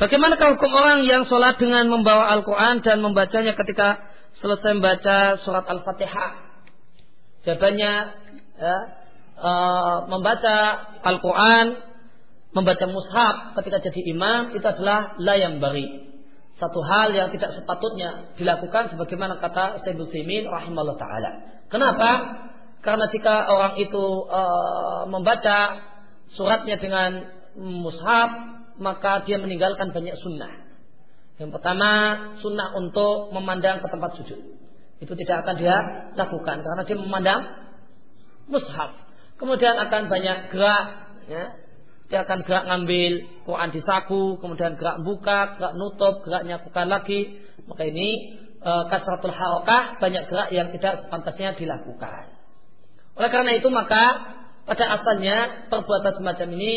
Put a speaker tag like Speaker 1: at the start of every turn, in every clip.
Speaker 1: Bagaimanakah hukum orang yang sholat dengan membawa Al-Quran dan membacanya ketika selesai membaca surat Al-Fatihah? Jawabannya ya, uh, membaca Al-Quran, membaca mushaf ketika jadi imam itu adalah layam bari. Satu hal yang tidak sepatutnya dilakukan sebagaimana kata Sayyidul Simin rahimahullah ta'ala. Kenapa? Karena jika orang itu uh, membaca suratnya dengan mushaf, maka dia meninggalkan banyak sunnah. Yang pertama, sunnah untuk memandang ke tempat sujud. Itu tidak akan dia lakukan karena dia memandang mushaf. Kemudian akan banyak gerak, ya. Dia akan gerak ngambil Quran di saku, kemudian gerak buka, gerak nutup, gerak nyakukan lagi. Maka ini e, kasratul harokah, banyak gerak yang tidak sepantasnya dilakukan. Oleh karena itu maka pada asalnya perbuatan semacam ini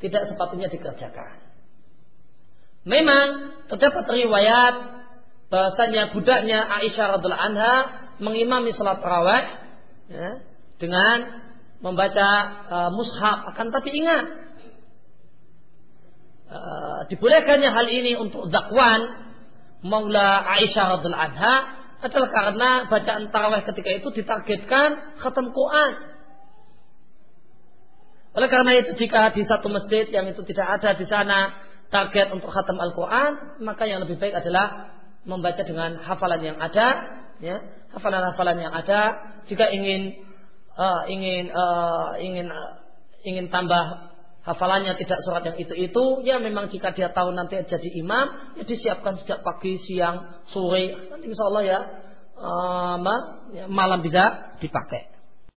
Speaker 1: tidak sepatutnya dikerjakan. Memang terdapat riwayat bahasanya budaknya Aisyah radhiallahu anha mengimami salat tarawih ya, dengan membaca uh, mushaf akan tapi ingat uh, dibolehkannya hal ini untuk zakwan Maula Aisyah radhiallahu anha adalah karena bacaan tarawih ketika itu ditargetkan khatam. Oleh karena itu jika di satu masjid yang itu tidak ada di sana target untuk khatam Al-Quran, maka yang lebih baik adalah membaca dengan hafalan yang ada, ya, hafalan-hafalan yang ada. Jika ingin uh, ingin uh, ingin uh, ingin tambah hafalannya tidak surat yang itu itu, ya memang jika dia tahu nanti jadi imam, ya disiapkan sejak pagi, siang, sore, nanti insya Allah ya, uh, malam bisa dipakai.